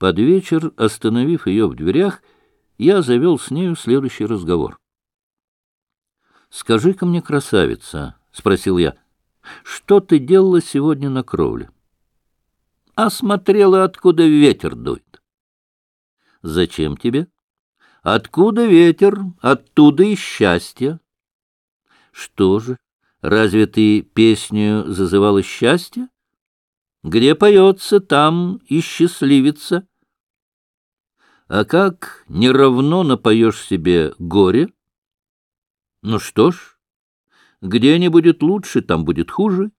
Под вечер, остановив ее в дверях, я завел с нею следующий разговор. «Скажи-ка мне, красавица», — спросил я, — «что ты делала сегодня на кровле?» «Осмотрела, откуда ветер дует». «Зачем тебе?» «Откуда ветер, оттуда и счастье». «Что же, разве ты песню зазывала счастье?» «Где поется, там и счастливится». А как неравно напоешь себе горе? Ну что ж, где не будет лучше, там будет хуже,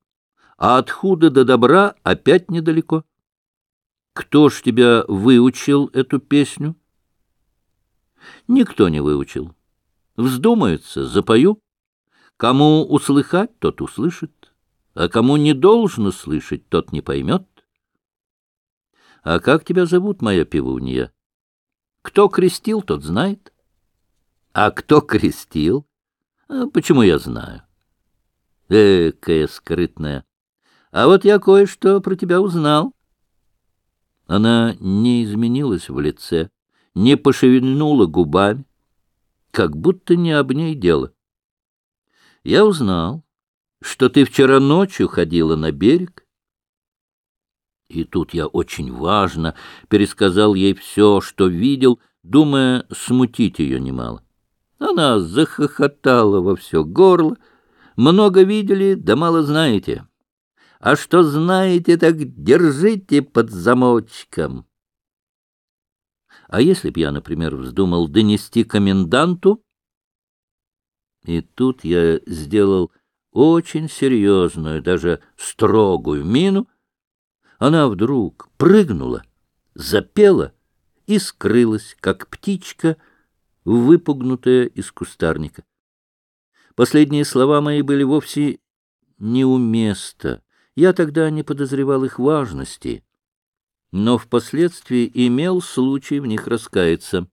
а от худа до добра опять недалеко. Кто ж тебя выучил эту песню? Никто не выучил. Вздумается, запою. Кому услыхать, тот услышит, а кому не должно слышать, тот не поймет. А как тебя зовут, моя пивунья? Кто крестил, тот знает. А кто крестил? А почему я знаю? Экая скрытная. А вот я кое-что про тебя узнал. Она не изменилась в лице, не пошевельнула губами, как будто не об ней дело. Я узнал, что ты вчера ночью ходила на берег, и тут я очень важно пересказал ей все, что видел, думая смутить ее немало. Она захохотала во все горло. Много видели, да мало знаете. А что знаете, так держите под замочком. А если б я, например, вздумал донести коменданту? И тут я сделал очень серьезную, даже строгую мину, она вдруг прыгнула, запела и скрылась, как птичка, выпугнутая из кустарника. Последние слова мои были вовсе неуместа. Я тогда не подозревал их важности, но впоследствии имел случай в них раскаяться.